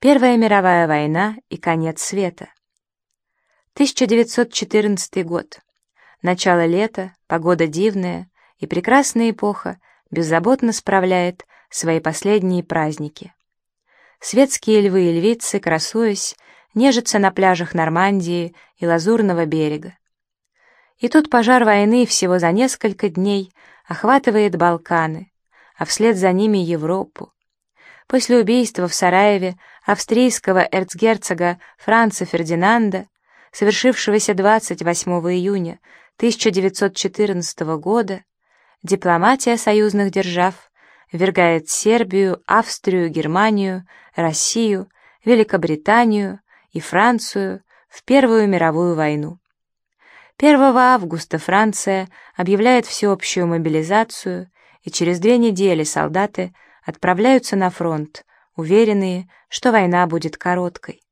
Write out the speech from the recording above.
Первая мировая война и конец света. 1914 год. Начало лета, погода дивная, и прекрасная эпоха беззаботно справляет свои последние праздники. Светские львы и львицы, красуясь, нежатся на пляжах Нормандии и Лазурного берега. И тут пожар войны всего за несколько дней охватывает Балканы, а вслед за ними Европу. После убийства в Сараеве австрийского эрцгерцога Франца Фердинанда, совершившегося 28 июня 1914 года, дипломатия союзных держав ввергает Сербию, Австрию, Германию, Россию, Великобританию и Францию в Первую мировую войну. 1 августа Франция объявляет всеобщую мобилизацию, и через две недели солдаты отправляются на фронт, уверенные, что война будет короткой.